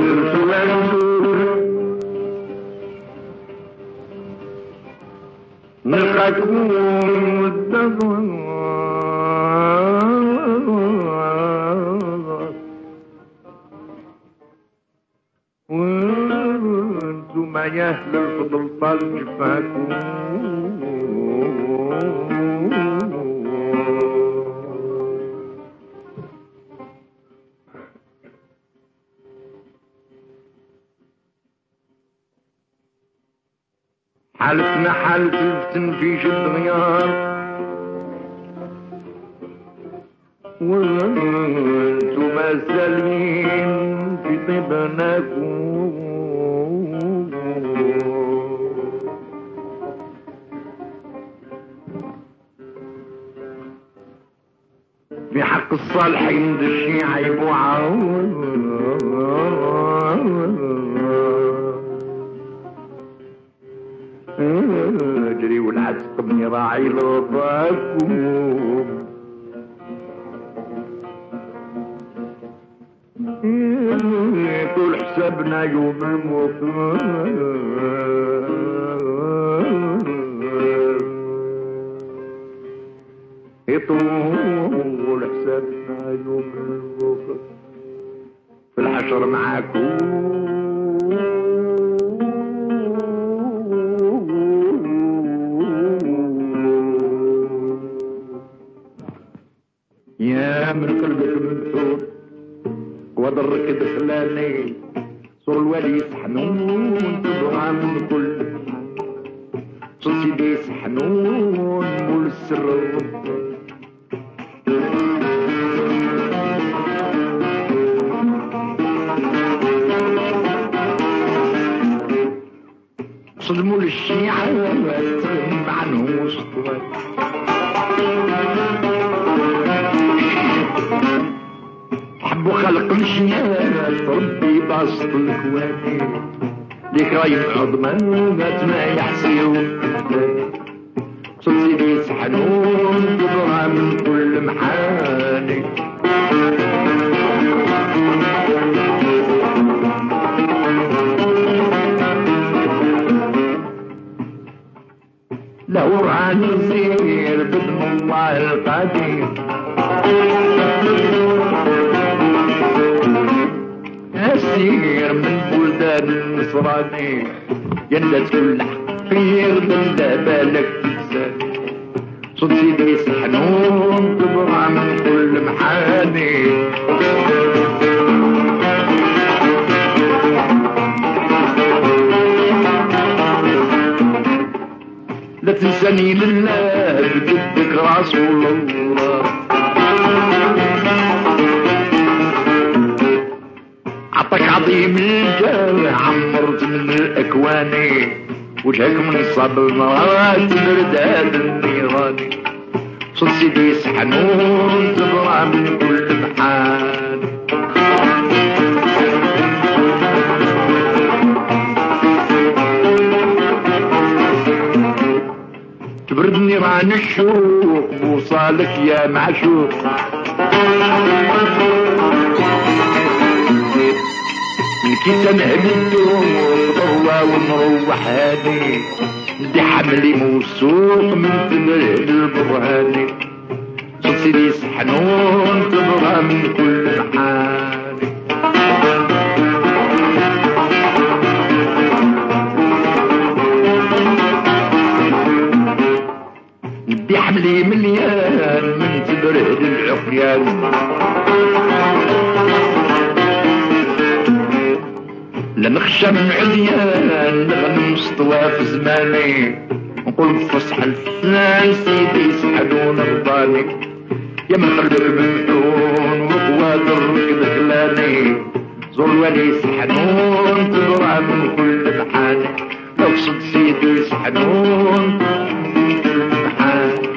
لم تولوا نلقاكم والدغر وأنتم يا أهل الفضل طال جفاكم حالتنا حالة التنفيش الدنيا وأنتم سالمين في طبناكم في حق الصالحين دشي عيب وعون من راعي لرضاكم طول حسابنا يوم الموت يطول حسابنا يوم الموت في الحشر معاكم من قلبك مبثور وضرك دخلاني صور الوالي حنون تبغى من كل ديس حنون مول السر. صدموا للشيعة ربي باسط الكواني ليك راي عظمان ما يحسيو صوتي بيت أسير من بلدان النصراني يلا تكون حقير من بالك تنسى. صوت سيدي حنون تبغى من كل محاني لا تنساني لله بجدك رسول الله. وجهك من صبر مرات برد هذا النيران. صد سيدي سحنون تبرع من كل محال. تبرد نيران الشوق وصالك يا معشوق. كي تنهبدو ضوا ونروح هادي. دي حملي موسوق من تمره البرهاني لنخشى من عديان نغنم سطوى في زماني. نقول بفصح الفنان سيدي سحلون رضاني يا من قلبك مفتون وقوادر كذلاني زور ولي سحنون تدرى من كل محاني مقصد سيدي سحنون من كل محاني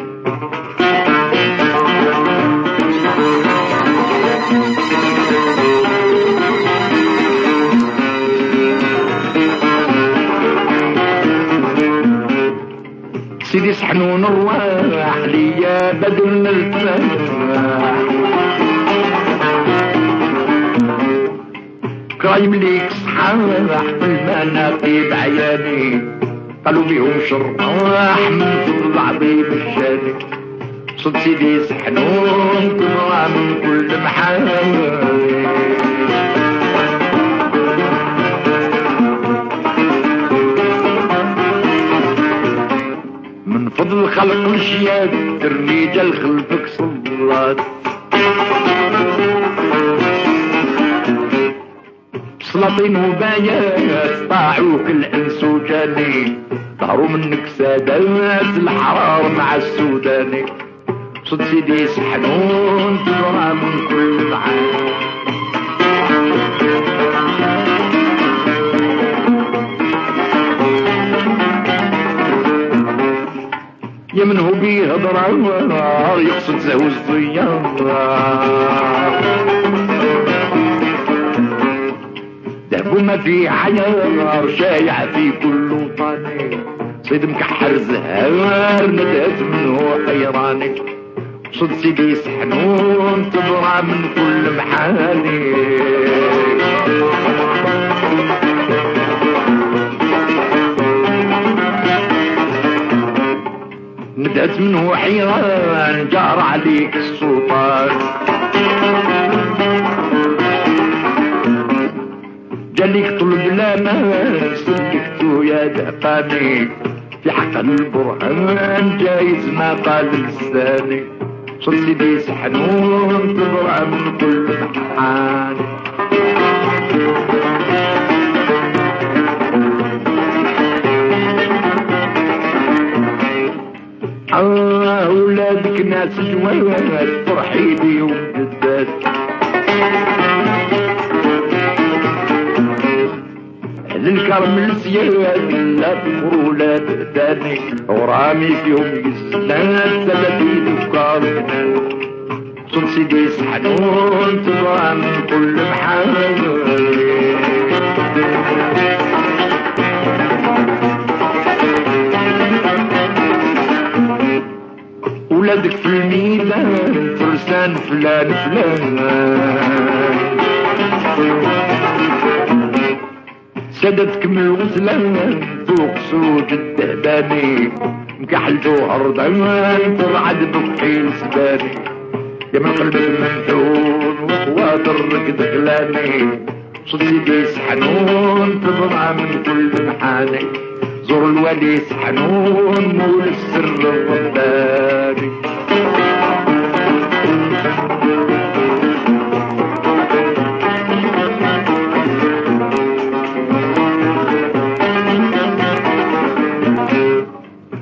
سحنون الرواح ليا بدل الفلاح. كرايم ليك صحاح في المناقب عياني. قالوا بيهم شرطاح من فضل عظيم الشاني صد سيدي سحنون كرة من كل محامي من فضل خلق الشياد الرجال خلفك صلات سلاطين وبايات طاعوك الإنس وجاني طاروا منك سادات الحرار مع السوداني. صد سيدي سحنون ترى من كل معاني. يا من هو بيه ضرار يقصد زهو الزيارة دهبو ما في عيار شايع في كل وطني صيد مكحر زهار ندهت منه حيراني. صد سيدي سحنون تضرع من كل محاني. ندهت منه حيران جار عليك السلطان. جالك طلب ما سلكتو يا دهقاني في حق البرهان جايز ما قال لساني صلي بي سحنون تضرع من كل محان آه أولادك ناس جواد فرحي بيهم جدات للكرم السياد لا تفروا لا تهداني ورامي فيهم يسلان ثلاثين فكار صن سيدي سحنون تضرع من كل محل ولادك في الميدان فرسان فلان فلان. سدتك من الغزلان فوق سوق الدهباني مكحل جوهر ضمان ترعد بكحيل سباني. يا من قلبك ممتون وخواطرك دخلاني صديقي سحنون تضرع من كل محاني. زور الولي سحنون مول السر الرباني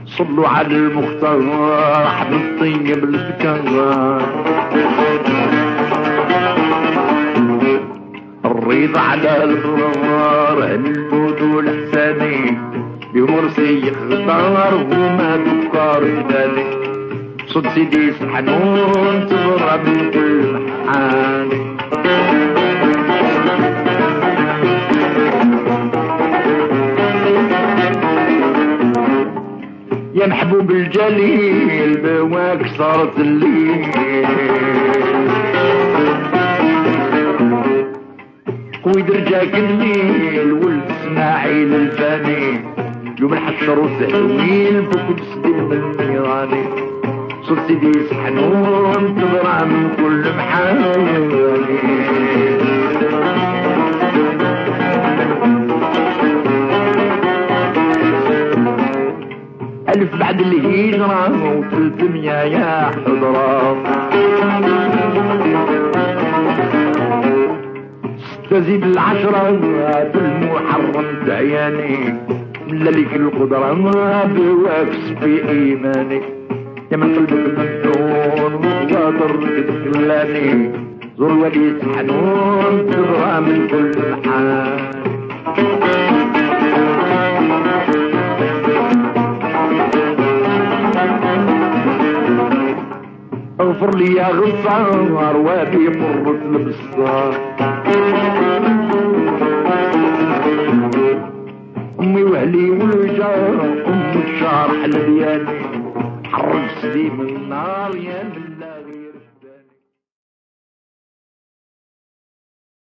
صلوا على المختار احمد طيب الذكر الريض على البرار البود والحساني يمرسي يخضر وما تفكر ذلك صد سيدي سحنون تضرب كل محاني يا محبوب الجليل بواك صارت الليل قوي درجاك الليل ولد اسماعيل الفاني. يوم الحشر وسهويل فوق بسدين من النيراني صوت سيدي سحنون تضرع من كل محاني ألف بعد الهجرة وثلثمية يا حضرة تزيد العشرة في المحرم تعياني ملاليك القدرة بواكس في إيماني يا من قلبك المفتون وخاطر تدخلاني زور وليد حنون تبغى من كل حال. اغفر لي يا غصار وابي قرة البصار امي واهلي والجار امي الشارح الدياني حرق سليم النار